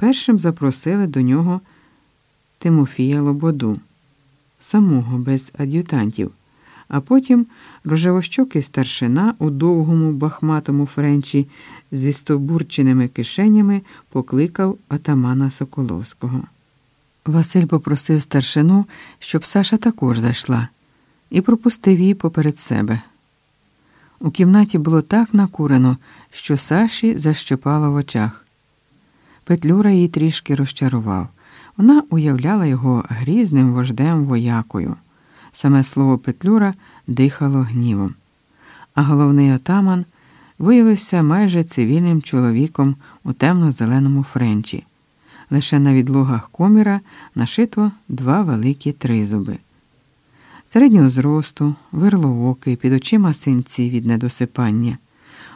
першим запросили до нього Тимофія Лободу, самого без ад'ютантів, а потім рожевощокий старшина у довгому бахматому френчі зі стобурченими кишенями покликав атамана Соколовського. Василь попросив старшину, щоб Саша також зайшла, і пропустив її поперед себе. У кімнаті було так накурено, що Саші защепало в очах. Петлюра її трішки розчарував. Вона уявляла його грізним вождем воякою. Саме слово Петлюра дихало гнівом. А головний отаман виявився майже цивільним чоловіком у темно-зеленому френчі. Лише на відлогах коміра нашито два великі тризуби. Середнього зросту, верлоокий, під очима синці від недосипання,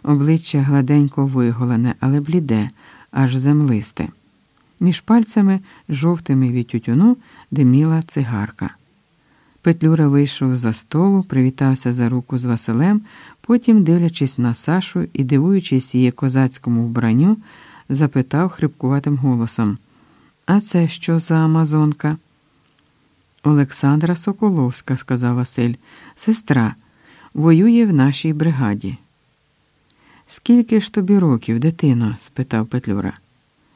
обличчя гладенько виголене, але бліде, аж землисте. Між пальцями, жовтими від тютюну, диміла цигарка. Петлюра вийшов за столу, привітався за руку з Василем, потім, дивлячись на Сашу і дивуючись її козацькому вбранню, запитав хрипкуватим голосом: А це що за Амазонка? Олександра Соколовська, сказав Василь, сестра, воює в нашій бригаді. Скільки ж тобі років, дитино? спитав Петлюра.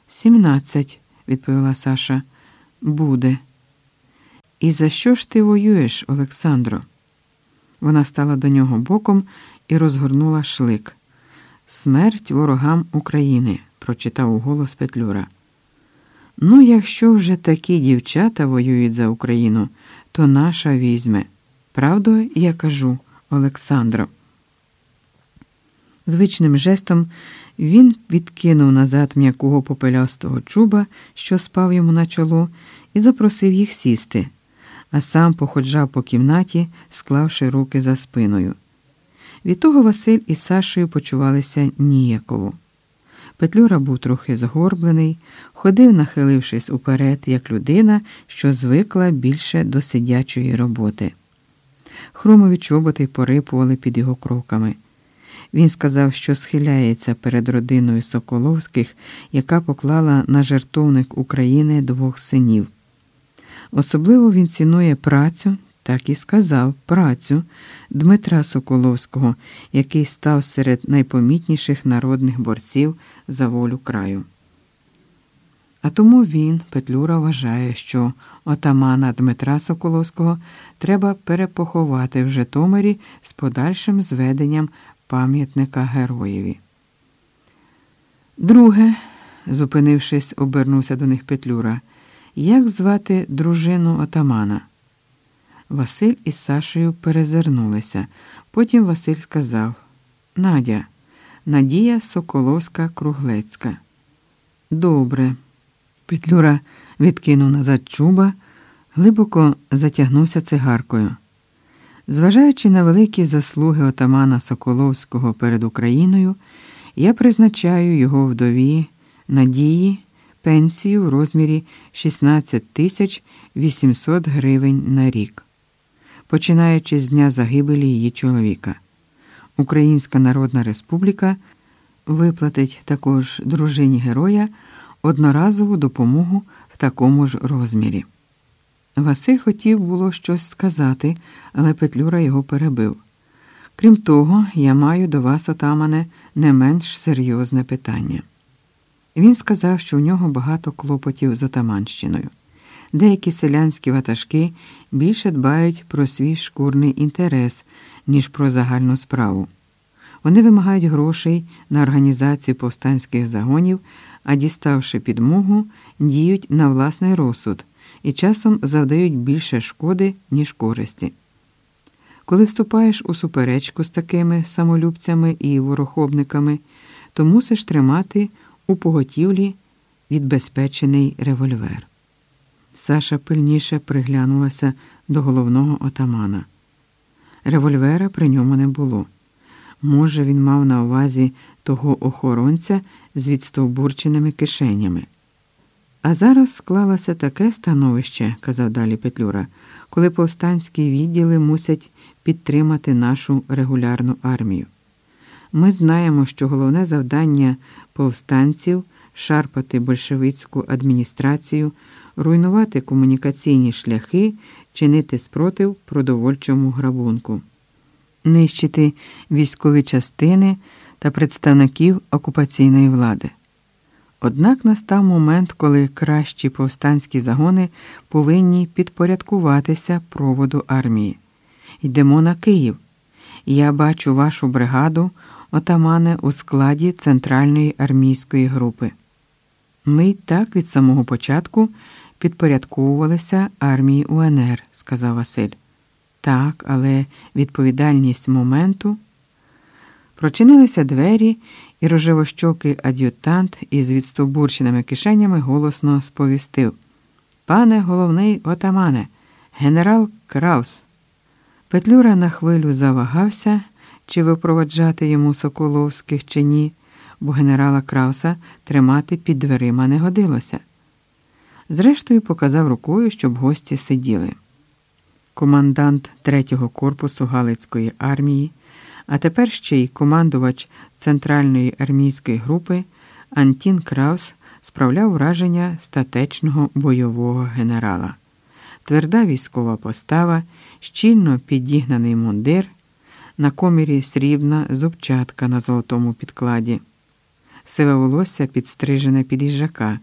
Сімнадцять, відповіла Саша. Буде. І за що ж ти воюєш, Олександро? Вона стала до нього боком і розгорнула шлик. Смерть ворогам України, прочитав у голос Петлюра. Ну, якщо вже такі дівчата воюють за Україну, то наша візьме. Правду я кажу, Олександро. Звичним жестом він відкинув назад м'якого попелястого чуба, що спав йому на чоло, і запросив їх сісти, а сам походжав по кімнаті, склавши руки за спиною. Від того Василь із Сашею почувалися ніяково. Петлюра був трохи згорблений, ходив, нахилившись уперед, як людина, що звикла більше до сидячої роботи. Хромові чоботи порипували під його кроками. Він сказав, що схиляється перед родиною Соколовських, яка поклала на жертовник України двох синів. Особливо він цінує працю, так і сказав, працю Дмитра Соколовського, який став серед найпомітніших народних борців за волю краю. А тому він, Петлюра, вважає, що отамана Дмитра Соколовського треба перепоховати в Житомирі з подальшим зведенням пам'ятника героєві. Друге, зупинившись, обернувся до них Петлюра. Як звати дружину отамана? Василь із Сашею перезирнулися. Потім Василь сказав Надя, Надія Соколовська Круглецька. Добре. Петлюра відкинув назад чуба, глибоко затягнувся цигаркою. Зважаючи на великі заслуги отамана Соколовського перед Україною, я призначаю його вдові Надії пенсію в розмірі 16 тисяч 800 гривень на рік, починаючи з дня загибелі її чоловіка. Українська Народна Республіка виплатить також дружині героя одноразову допомогу в такому ж розмірі. Василь хотів було щось сказати, але Петлюра його перебив. Крім того, я маю до вас, отамане, не менш серйозне питання. Він сказав, що у нього багато клопотів з отаманщиною. Деякі селянські ватажки більше дбають про свій шкурний інтерес, ніж про загальну справу. Вони вимагають грошей на організацію повстанських загонів, а діставши підмогу, діють на власний розсуд і часом завдають більше шкоди, ніж користі. Коли вступаєш у суперечку з такими самолюбцями і ворохобниками, то мусиш тримати у поготівлі відбезпечений револьвер. Саша пильніше приглянулася до головного отамана. Револьвера при ньому не було. Може, він мав на увазі того охоронця з відстовбурченими кишенями. А зараз склалося таке становище, казав далі Петлюра, коли повстанські відділи мусять підтримати нашу регулярну армію. Ми знаємо, що головне завдання повстанців шарпати большевицьку адміністрацію, руйнувати комунікаційні шляхи, чинити спротив продовольчому грабунку, нищити військові частини та представників окупаційної влади. Однак настав момент, коли кращі повстанські загони повинні підпорядкуватися проводу армії. Йдемо на Київ. Я бачу вашу бригаду, отамане, у складі Центральної армійської групи. Ми й так від самого початку підпорядковувалися армії УНР, сказав Василь. Так, але відповідальність моменту. Прочинилися двері, і рожевощокий ад'ютант із відстобурченими кишенями голосно сповістив Пане головний отамане, генерал Краус. Петлюра на хвилю завагався, чи випроваджати йому Соколовських чи ні, бо генерала Крауса тримати під дверима не годилося. Зрештою, показав рукою, щоб гості сиділи. Командант третього корпусу Галицької армії, а тепер ще й командувач Центральної армійської групи Антін Краус справляв враження статечного бойового генерала. Тверда військова постава, щільно підігнаний мундир, на комірі срібна зубчатка на золотому підкладі, сиве волосся підстрижене під їжака,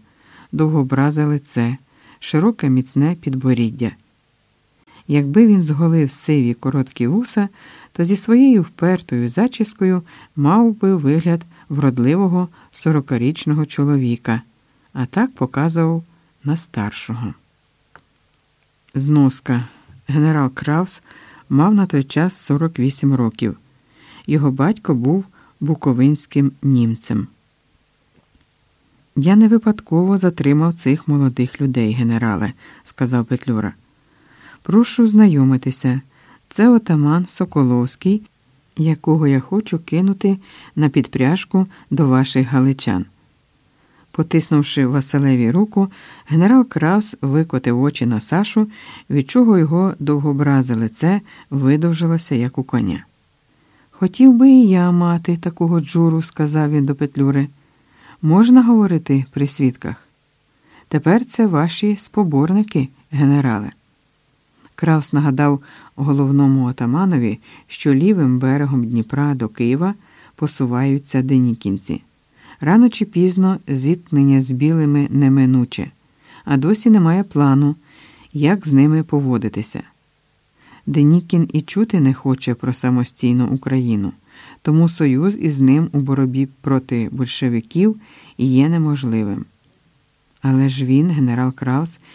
довгобразе лице, широке міцне підборіддя. Якби він зголив сиві короткі вуса, то зі своєю впертою зачіскою мав би вигляд вродливого сорокарічного чоловіка, а так показував на старшого. Зноска. Генерал Краус мав на той час 48 років. Його батько був буковинським німцем. Я не випадково затримав цих молодих людей, генерале, сказав Петлюра. Прошу знайомитися. Це отаман Соколовський, якого я хочу кинути на підпряжку до ваших галичан. Потиснувши Василеві руку, генерал Краус викотив очі на Сашу, від чого його довгобразе лице видовжилося, як у коня. Хотів би і я мати такого джуру, сказав він до Петлюри. Можна говорити при свідках? Тепер це ваші споборники, генерале. Краус нагадав головному отаманові, що лівим берегом Дніпра до Києва посуваються денікінці. Рано чи пізно зіткнення з білими неминуче, а досі немає плану, як з ними поводитися. Денікін і чути не хоче про самостійну Україну, тому союз із ним у боротьбі проти большевиків є неможливим. Але ж він, генерал Краус,